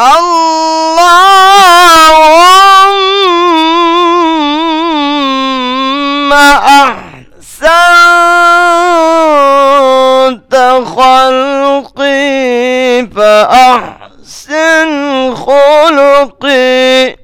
اللهم أحسنت خلقي فأحسن خلقي.